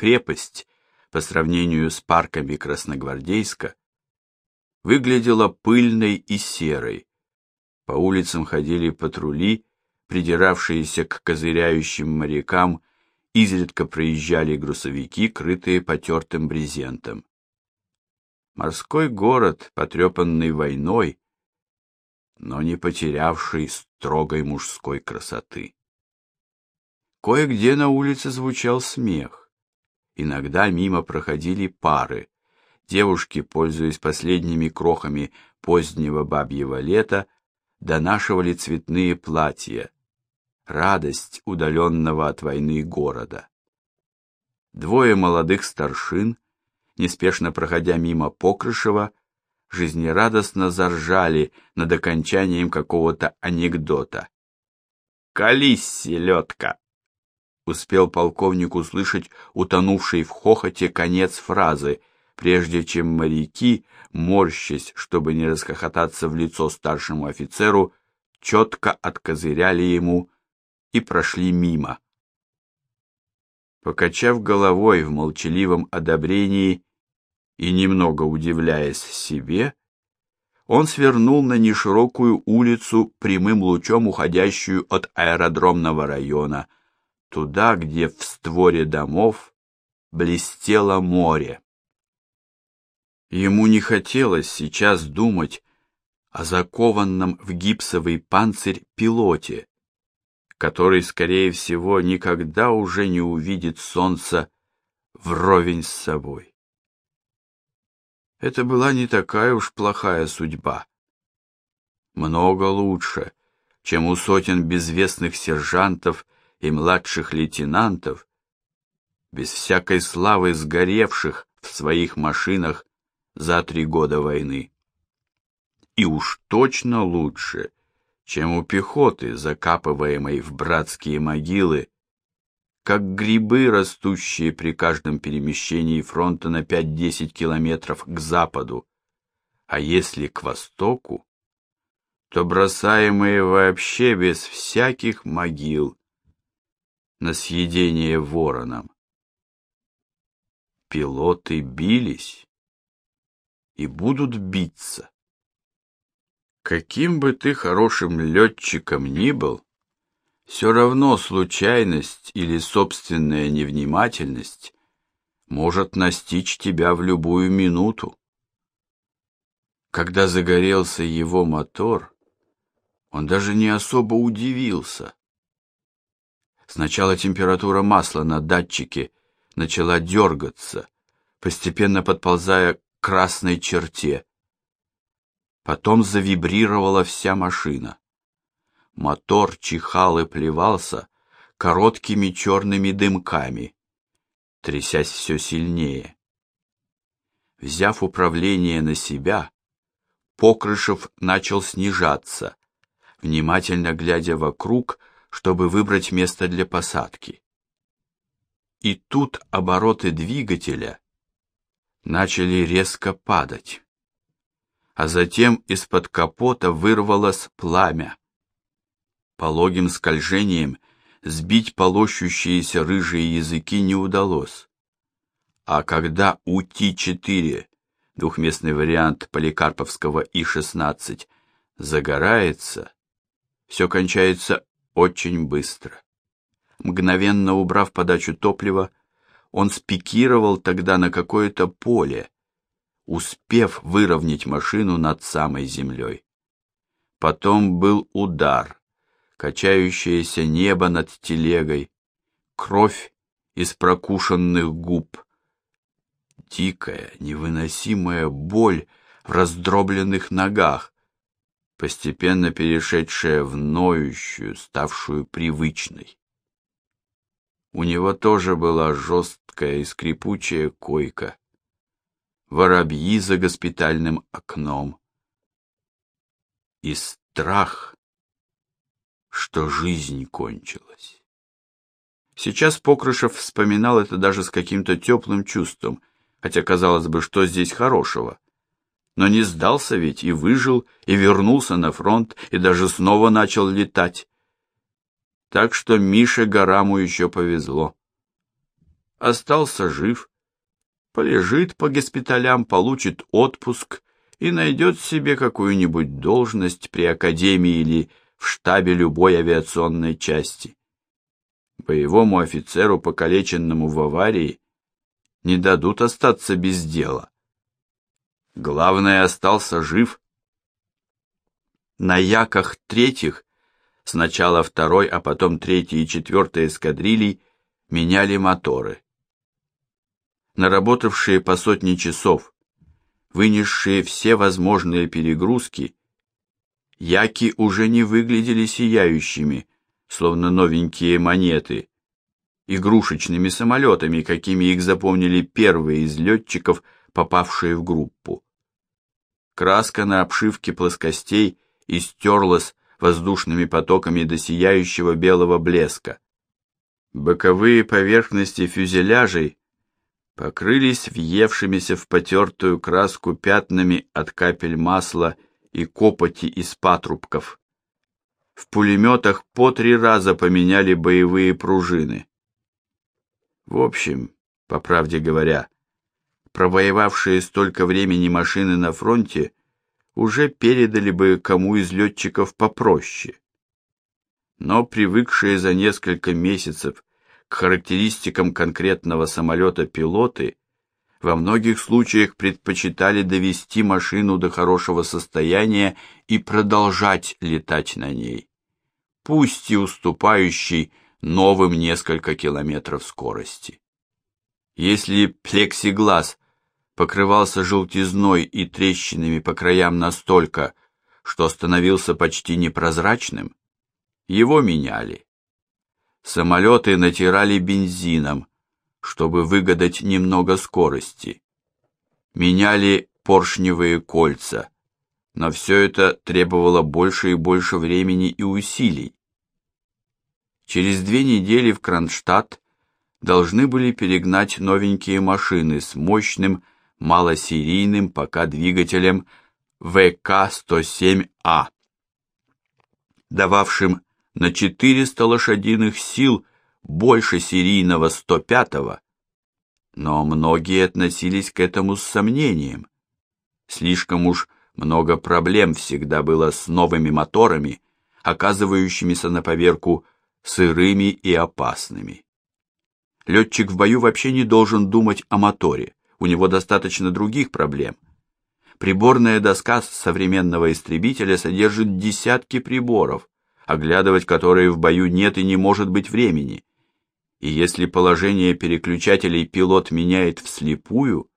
крепость по сравнению с парками Красногвардейска выглядела пыльной и серой. По улицам ходили патрули, придиравшиеся к козыряющим морякам, изредка проезжали грузовики, крытые потертым брезентом. Морской город, потрепанный войной, но не потерявший строгой мужской красоты. Кое-где на улице звучал смех. Иногда мимо проходили пары. Девушки, пользуясь последними крохами позднего бабьего лета, донашивали цветные платья. Радость удаленного от войны города. Двое молодых старшин, неспешно проходя мимо Покрышева, жизнерадостно заржали над окончанием какого-то анекдота. «Колись, селедка!» Успел полковник услышать утонувший в хохоте конец фразы, прежде чем моряки, морщась, чтобы не расхохотаться в лицо старшему офицеру, четко откозыряли ему и прошли мимо. Покачав головой в молчаливом одобрении и немного удивляясь себе, он свернул на неширокую улицу, прямым лучом уходящую от аэродромного района, туда, где в створе домов блестело море. Ему не хотелось сейчас думать о закованном в гипсовый панцирь пилоте, который, скорее всего, никогда уже не увидит солнца вровень с собой. Это была не такая уж плохая судьба. Много лучше, чем у сотен безвестных сержантов и младших лейтенантов, без всякой славы сгоревших в своих машинах за три года войны. И уж точно лучше, чем у пехоты, закапываемой в братские могилы, как грибы, растущие при каждом перемещении фронта на 5-10 километров к западу, а если к востоку, то бросаемые вообще без всяких могил на съедение вороном. Пилоты бились и будут биться. Каким бы ты хорошим летчиком ни был, все равно случайность или собственная невнимательность может настичь тебя в любую минуту. Когда загорелся его мотор, он даже не особо удивился. Сначала температура масла на датчике начала дергаться, постепенно подползая красной черте. Потом завибрировала вся машина. Мотор чихал и плевался короткими черными дымками, трясясь все сильнее. Взяв управление на себя, Покрышев начал снижаться, внимательно глядя вокруг, чтобы выбрать место для посадки. И тут обороты двигателя начали резко падать. А затем из-под капота вырвалось пламя. Пологим скольжением сбить полощущиеся рыжие языки не удалось. А когда УТ-4, двухместный вариант поликарповского И-16, загорается, все кончается очень быстро. Мгновенно убрав подачу топлива, он спикировал тогда на какое-то поле, успев выровнять машину над самой землей. Потом был удар, качающееся небо над телегой, кровь из прокушенных губ, дикая, невыносимая боль в раздробленных ногах, постепенно перешедшая в ноющую, ставшую привычной. У него тоже была жесткая и скрипучая койка. Воробьи за госпитальным окном. И страх, что жизнь кончилась. Сейчас Покрышев вспоминал это даже с каким-то теплым чувством, хотя казалось бы, что здесь хорошего. Но не сдался ведь и выжил, и вернулся на фронт, и даже снова начал летать так что Мише Гараму еще повезло. остался жив, полежит по госпиталям, получит отпуск и найдет себе какую-нибудь должность при академии или в штабе любой авиационной части. Боевому офицеру, покалеченному в аварии, не дадут остаться без дела. Главное, остался жив. На яках третьих, сначала второй, а потом третий и четвертый эскадрилий, меняли моторы. Наработавшие по сотни часов, вынесшие все возможные перегрузки, яки уже не выглядели сияющими, словно новенькие монеты, игрушечными самолетами, какими их запомнили первые из летчиков, попавшие в группу. Краска на обшивке плоскостей истерлась воздушными потоками до сияющего белого блеска. Боковые поверхности фюзеляжей покрылись въевшимися в потертую краску пятнами от капель масла и копоти из патрубков. В пулеметах по три раза поменяли боевые пружины. В общем, по правде говоря, провоевавшие столько времени машины на фронте уже передали бы кому из летчиков попроще. Но привыкшие за несколько месяцев к характеристикам конкретного самолета пилоты во многих случаях предпочитали довести машину до хорошего состояния и продолжать летать на ней, пусть и уступающей новым несколько километров скорости. Если плексиглаз покрывался желтизной и трещинами по краям настолько, что становился почти непрозрачным, его меняли. Самолеты натирали бензином, чтобы выгадать немного скорости. Меняли поршневые кольца, но все это требовало больше и больше времени и усилий. Через две недели в Кронштадт должны были перегнать новенькие машины с мощным малосерийным пока двигателем ВК-107А, дававшим на 400 лошадиных сил больше серийного 105-го, но многие относились к этому с сомнением. Слишком уж много проблем всегда было с новыми моторами, оказывающимися на поверку сырыми и опасными. Летчик в бою вообще не должен думать о моторе, у него достаточно других проблем. Приборная доска современного истребителя содержит десятки приборов, оглядывать которые в бою нет и не может быть времени. И если положение переключателей пилот меняет вслепую,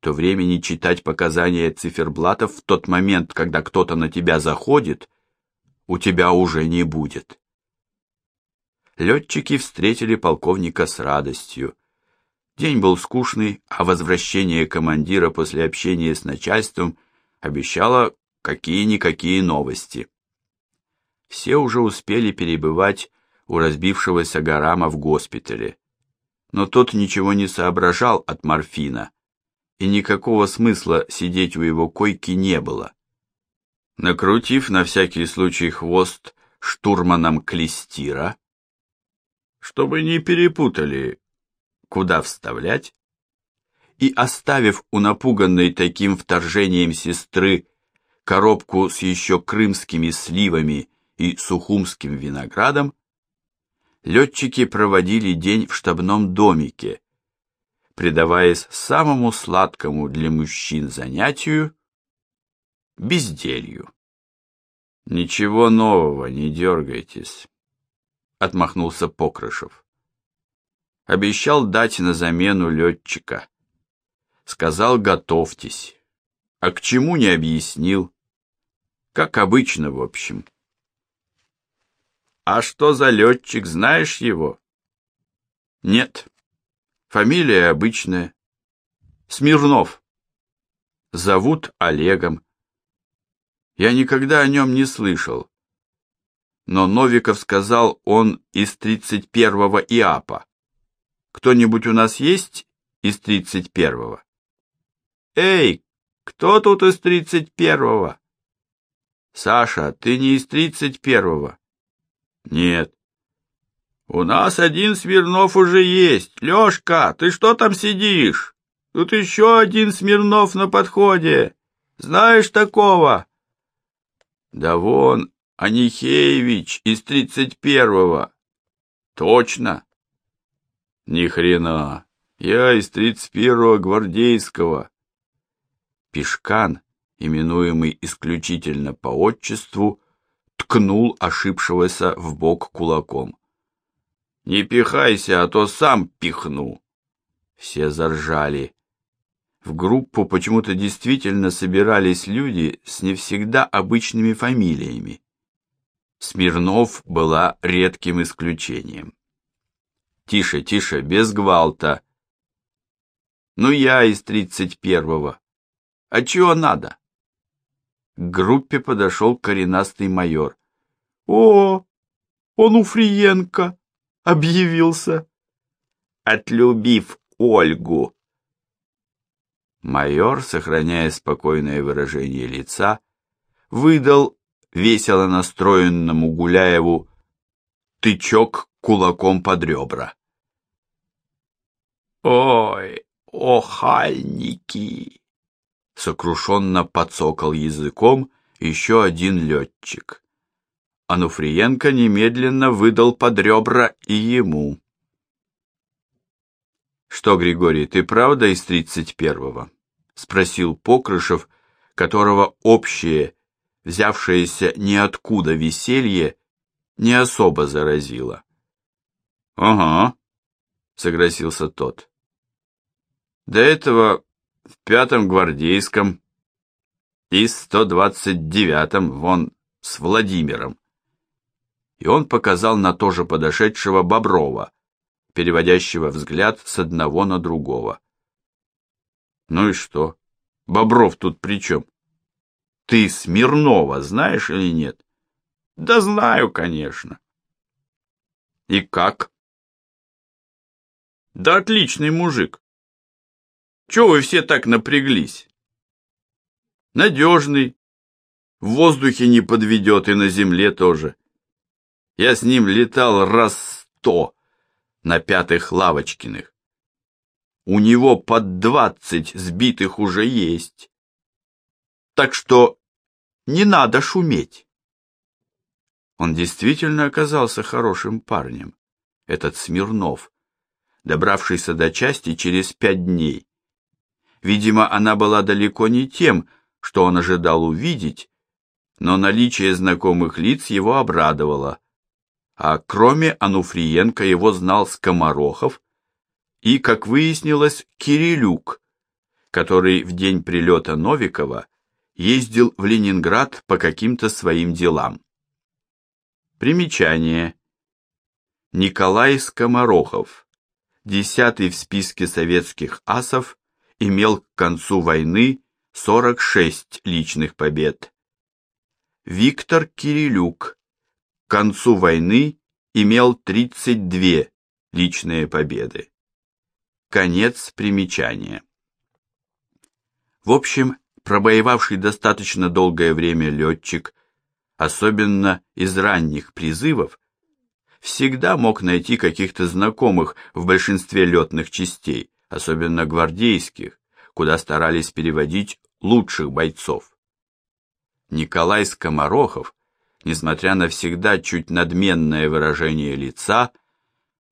то времени читать показания циферблатов в тот момент, когда кто-то на тебя заходит, у тебя уже не будет. Летчики встретили полковника с радостью. День был скучный, а возвращение командира после общения с начальством обещало какие-никакие новости. Все уже успели перебывать у разбившегося Гарама в госпитале. Но тот ничего не соображал от морфина, и никакого смысла сидеть у его койки не было. Накрутив на всякий случай хвост штурманом клестира, чтобы не перепутали, куда вставлять, и оставив у напуганной таким вторжением сестры коробку с еще крымскими сливами и сухумским виноградом, летчики проводили день в штабном домике, предаваясь самому сладкому для мужчин занятию – безделью. «Ничего нового, не дергайтесь», — отмахнулся Покрышев. Обещал дать на замену летчика. Сказал, готовьтесь. А к чему не объяснил. Как обычно, в общем. А что за летчик, знаешь его? Нет. Фамилия обычная. Смирнов. Зовут Олегом. Я никогда о нем не слышал. Но Новиков сказал, он из 31-го ИАПа. Кто-нибудь у нас есть из 31-го? Эй, кто тут из 31-го? Саша, ты не из 31-го. Нет. У нас один Смирнов уже есть. Лёшка, ты что там сидишь? Тут еще один Смирнов на подходе. Знаешь такого? Да вон, Анихеевич из тридцать первого. Точно? Ни хрена. Я из тридцать первого гвардейского. Пешкан, именуемый исключительно по отчеству, ткнул ошибшегося в бок кулаком. Не пихайся, а то сам пихну. Все заржали. В группу почему-то действительно собирались люди с не всегда обычными фамилиями. Смирнов была редким исключением. Тише, тише, без гвалта. Ну я из тридцать первого. А чего надо? К группе подошел коренастый майор. О, он Уфриенко объявился. Отлюбив Ольгу. Майор, сохраняя спокойное выражение лица, выдал весело настроенному Гуляеву тычок кулаком под ребра. «Ой, охальники!» Сокрушенно подсокал языком еще один летчик. Ануфриенко немедленно выдал под ребра и ему. «Что, Григорий, ты правда из тридцать первого?» — спросил Покрышев, которого общее взявшееся ниоткуда веселье, не особо заразило. «Ага», — согласился тот. «До этого в пятом гвардейском и сто двадцать девятом вон с Владимиром». И он показал на тоже подошедшего Боброва, переводящего взгляд с одного на другого. «Ну и что? Бобров тут при чем?» Ты Смирнова знаешь или нет? Да знаю, конечно. И как? Да отличный мужик. Чего вы все так напряглись? Надежный, в воздухе не подведет и на земле тоже. Я с ним летал раз сто на пятых Лавочкиных. У него под двадцать сбитых уже есть. Так что не надо шуметь. Он действительно оказался хорошим парнем, этот Смирнов, добравшийся до части через пять дней. Видимо, она была далеко не тем, что он ожидал увидеть, но наличие знакомых лиц его обрадовало. А кроме Ануфриенко его знал Скоморохов и, как выяснилось, Кирилюк, который в день прилета Новикова ездил в Ленинград по каким-то своим делам. Примечание. Николай Скоморохов, десятый в списке советских асов, имел к концу войны 46 личных побед. Виктор Кирилюк к концу войны имел 32 личные победы. Конец примечания. В общем, пробоевавший достаточно долгое время летчик, особенно из ранних призывов, всегда мог найти каких-то знакомых в большинстве летных частей, особенно гвардейских, куда старались переводить лучших бойцов. Николай Скоморохов, несмотря на всегда чуть надменное выражение лица,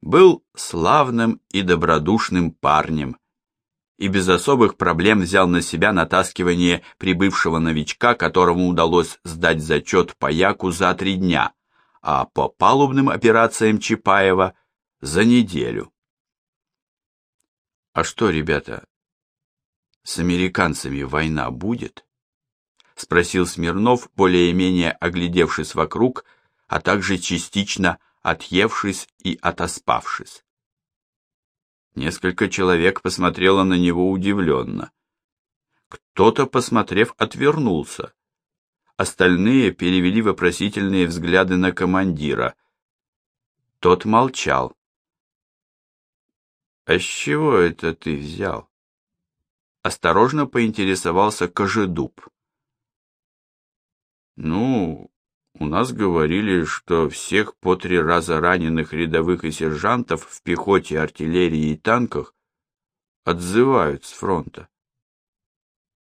был славным и добродушным парнем, и без особых проблем взял на себя натаскивание прибывшего новичка, которому удалось сдать зачет по Яку за три дня, а по палубным операциям Чапаева за неделю. А что, ребята, с американцами война будет? спросил Смирнов, более-менее оглядевшись вокруг, а также частично отъевшись и отоспавшись. Несколько человек посмотрело на него удивленно. Кто-то, посмотрев, отвернулся. Остальные перевели вопросительные взгляды на командира. Тот молчал. «А с чего это ты взял?» Осторожно поинтересовался Кожедуб. «Ну, У нас говорили, что всех по три раза раненых рядовых и сержантов в пехоте, артиллерии и танках отзывают с фронта.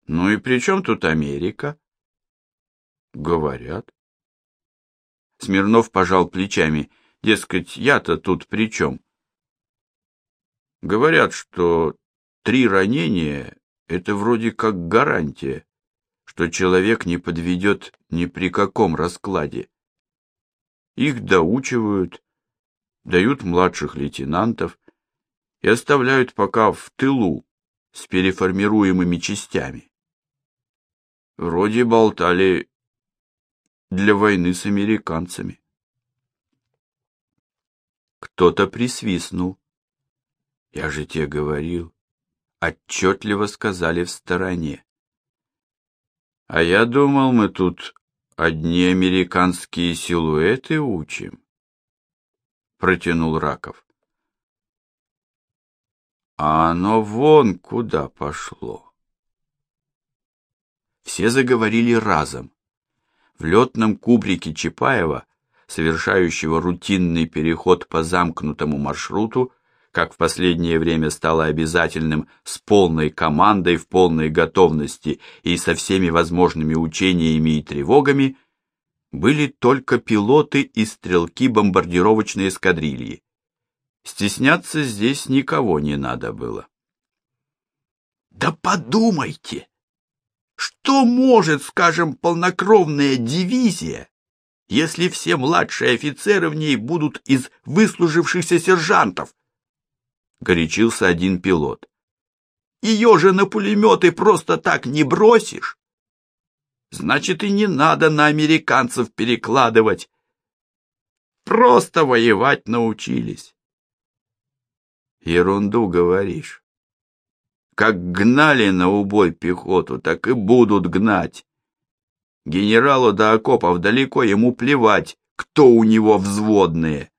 Ну и при чем тут Америка? Говорят. Смирнов пожал плечами. Дескать, я-то тут при чем? Говорят, что три ранения — это вроде как гарантия, что человек не подведет ни при каком раскладе. Их доучивают, дают младших лейтенантов и оставляют пока в тылу с переформируемыми частями. Вроде болтали для войны с американцами. Кто-то присвистнул. Я же тебе говорил, отчетливо сказали в стороне. А я думал, мы тут одни американские силуэты учим. Протянул Раков. А оно вон куда пошло. Все заговорили разом. В летном кубрике Чапаева, совершающего рутинный переход по замкнутому маршруту, как в последнее время стало обязательным, с полной командой, в полной готовности и со всеми возможными учениями и тревогами, были только пилоты и стрелки бомбардировочной эскадрильи. Стесняться здесь никого не надо было. Да подумайте, что может, скажем, полнокровная дивизия, если все младшие офицеры в ней будут из выслужившихся сержантов? Горячился один пилот. Ее же на пулеметы просто так не бросишь. Значит, и не надо на американцев перекладывать. Просто воевать научились. Ерунду говоришь. Как гнали на убой пехоту, так и будут гнать. Генералу до окопов далеко, ему плевать, кто у него взводные.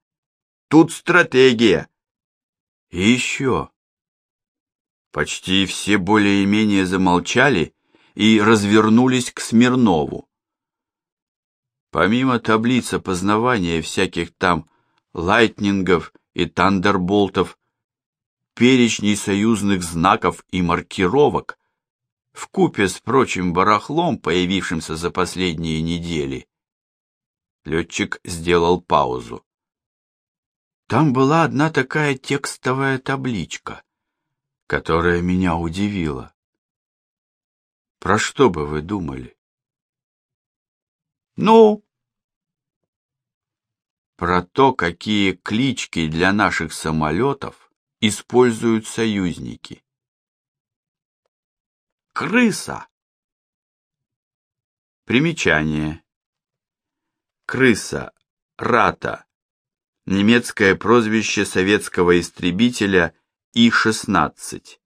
Тут стратегия. И еще. Почти все более-менее замолчали и развернулись к Смирнову. Помимо таблицы познавания всяких там лайтнингов и тандерболтов, перечней союзных знаков и маркировок, в купе с прочим барахлом, появившимся за последние недели. Летчик сделал паузу. Там была одна такая текстовая табличка, которая меня удивила. Про что бы вы думали? Ну, про то, какие клички для наших самолетов используют союзники. Крыса. Примечание. Крыса, рата, немецкое прозвище советского истребителя И-16.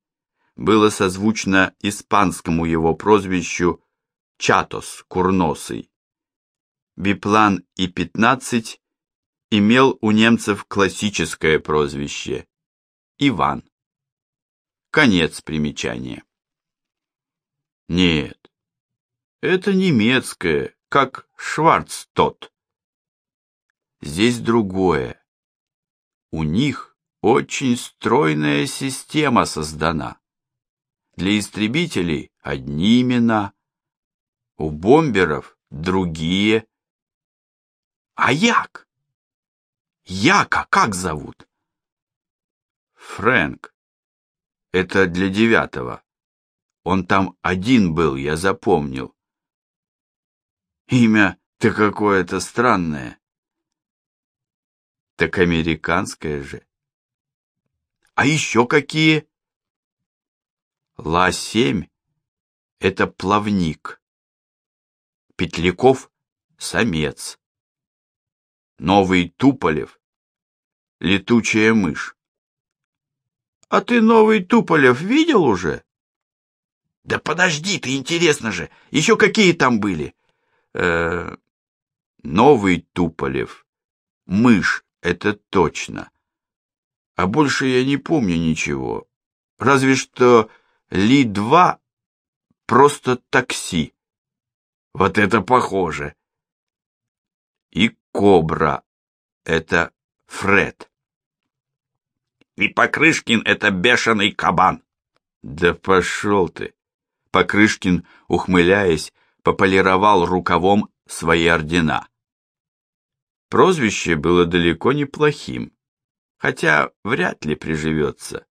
Было созвучно испанскому его прозвищу Чатос, курносый. Биплан И-15 имел у немцев классическое прозвище Иван. Конец примечания. Нет, это немецкое, как Шварцтот. Здесь другое. У них очень стройная система создана. Для истребителей одни имена, у бомберов другие. А Як? Яка как зовут? Фрэнк. Это для девятого. Он там один был, я запомнил. Имя-то какое-то странное. Так американское же. А еще какие? Ла-7 — это плавник. Петляков — самец. Новый Туполев — летучая мышь. А ты новый Туполев видел уже? Да подожди ты, интересно же, еще какие там были? Э -э новый Туполев, мышь это точно. А больше я не помню ничего. Разве что Ли-2 просто такси. Вот это похоже. И Кобра — это Фред. И Покрышкин — это бешеный кабан. Да пошел ты! Покрышкин, ухмыляясь, пополировал рукавом свои ордена. Прозвище было далеко не плохим, хотя вряд ли приживется.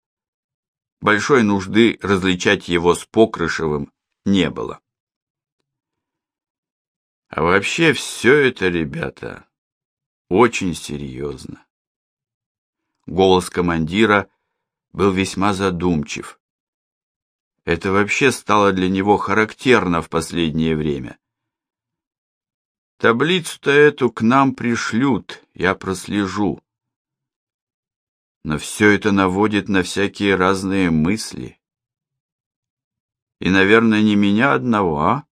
Большой нужды различать его с Покрышевым не было. А вообще все это, ребята, очень серьезно. Голос командира был весьма задумчив. Это вообще стало для него характерно в последнее время. Таблицу-то эту к нам пришлют, я прослежу. Но все это наводит на всякие разные мысли. И, наверное, не меня одного, а?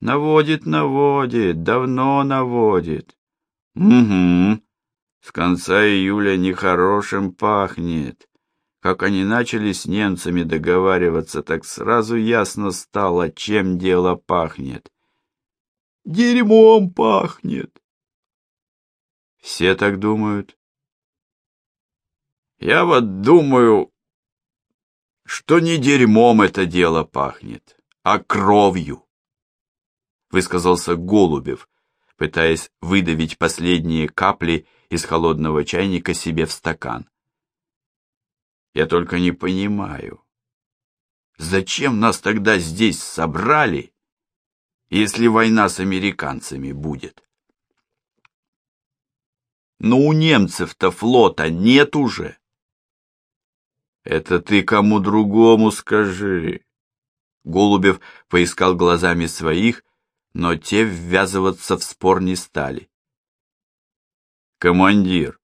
Наводит, наводит, давно наводит. Угу. С конца июля нехорошим пахнет. Как они начали с немцами договариваться, так сразу ясно стало, чем дело пахнет. Дерьмом пахнет. Все так думают. Я вот думаю, что не дерьмом это дело пахнет, а кровью высказался Голубев, пытаясь выдавить последние капли из холодного чайника себе в стакан. Я только не понимаю, зачем нас тогда здесь собрали, если война с американцами будет? Но у немцев-то флота нет уже. Это ты кому другому скажи. Голубев поискал глазами своих но те ввязываться в спор не стали. «Командир,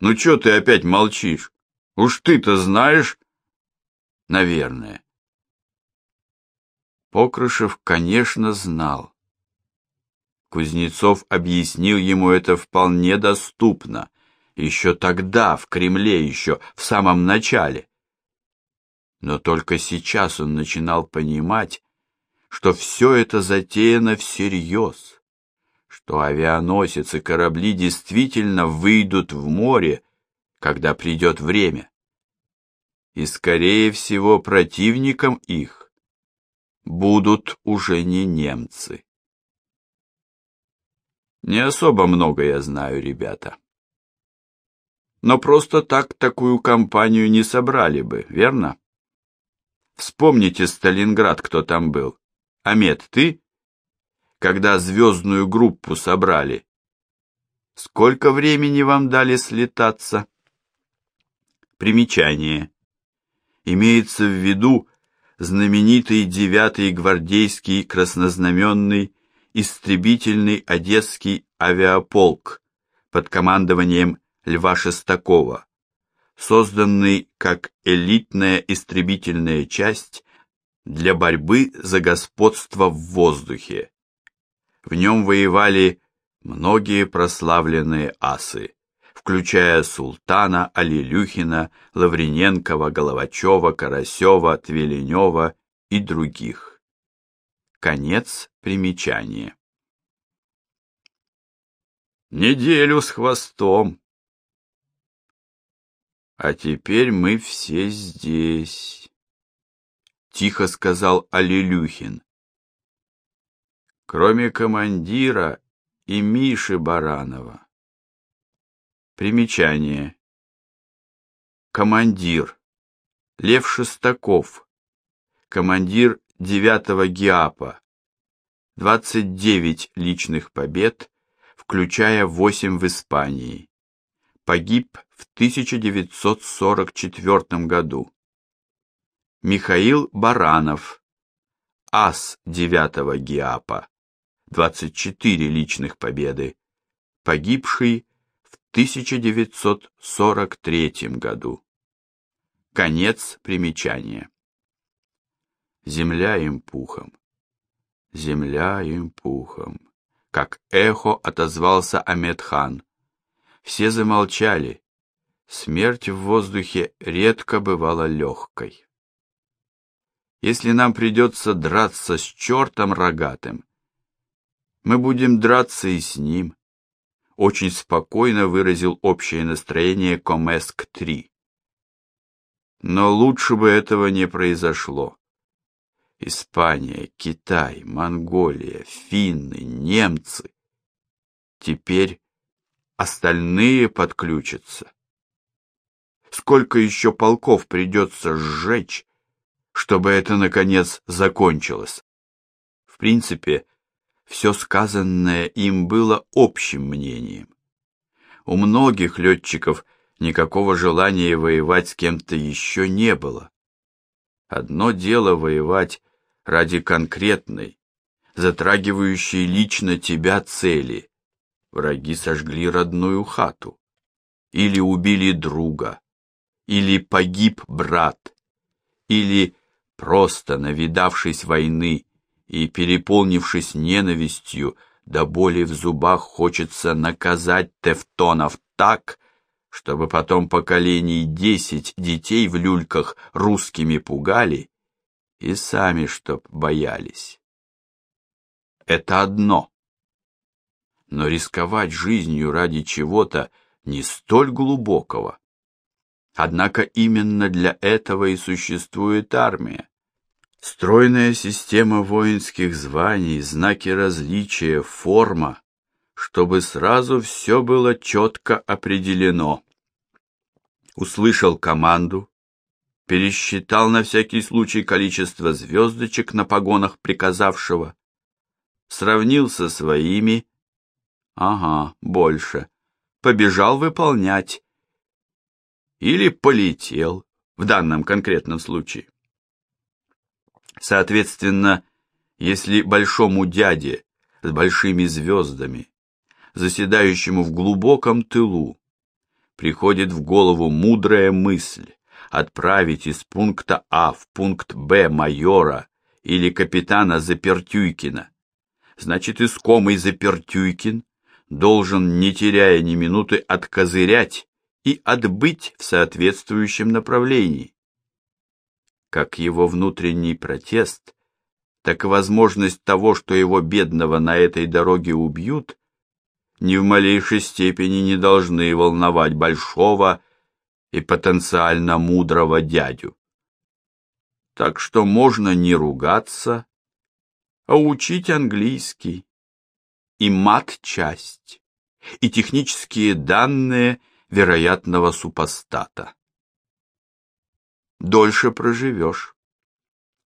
ну чё ты опять молчишь? Уж ты-то знаешь?» «Наверное». Покрышев, конечно, знал. Кузнецов объяснил ему это вполне доступно, еще тогда, в Кремле, еще в самом начале. Но только сейчас он начинал понимать, что все это затеяно всерьез, что авианосец и корабли действительно выйдут в море, когда придет время. И, скорее всего, противником их будут уже не немцы. Не особо много я знаю, ребята. Но просто так такую компанию не собрали бы, верно? Вспомните Сталинград, кто там был. Амет, ты? Когда звездную группу собрали. Сколько времени вам дали слетаться? Примечание. Имеется в виду знаменитый девятый гвардейский краснознаменный истребительный одесский авиаполк под командованием Льва Шестакова, созданный как элитная истребительная часть для борьбы за господство в воздухе. В нем воевали многие прославленные асы, включая Султана, Алилюхина, Лаврененкова, Головачева, Карасева, Твеленева и других. Конец примечания. Неделю с хвостом. А теперь мы все здесь тихо сказал Алилюхин. Кроме командира и Миши Баранова. Примечание. Командир. Лев Шестаков. Командир 9-го ГИАПа. 29 личных побед, включая 8 в Испании. Погиб в 1944 году. Михаил Баранов, ас 9 ГИАПа, 24 личных победы, погибший 1943 году. Конец примечания. Земля им пухом, земля им пухом, как эхо отозвался Амедхан. Все замолчали. Смерть в воздухе редко бывала легкой если нам придется драться с чертом рогатым. Мы будем драться и с ним. Очень спокойно выразил общее настроение Комеск-3. Но лучше бы этого не произошло. Испания, Китай, Монголия, финны, немцы. Теперь остальные подключатся. Сколько еще полков придется сжечь, чтобы это, наконец, закончилось? В принципе, все сказанное им было общим мнением. У многих летчиков никакого желания воевать с кем-то еще не было. Одно дело воевать ради конкретной, затрагивающей лично тебя цели. Враги сожгли родную хату, или убили друга, или погиб брат, или просто навидавшись войны и переполнившись ненавистью, до боли в зубах хочется наказать тевтонов так, чтобы потом поколений десять детей в люльках русскими пугали и сами чтоб боялись. Это одно. Но рисковать жизнью ради чего-то не столь глубокого. Однако именно для этого и существует армия. Стройная система воинских званий, знаки различия, форма, чтобы сразу все было четко определено. Услышал команду, пересчитал на всякий случай количество звездочек на погонах приказавшего, сравнил со своими, ага, больше, побежал выполнять или полетел в данном конкретном случае. Соответственно, если большому дяде с большими звездами, заседающему в глубоком тылу, приходит в голову мудрая мысль отправить из пункта А в пункт Б майора или капитана Запертюйкина, значит, искомый Запертюйкин должен, не теряя ни минуты, откозырять и отбыть в соответствующем направлении как его внутренний протест, так и возможность того, что его бедного на этой дороге убьют, ни в малейшей степени не должны волновать большого и потенциально мудрого дядю. Так что можно не ругаться, а учить английский и мат-часть, и технические данные вероятного супостата дольше проживешь.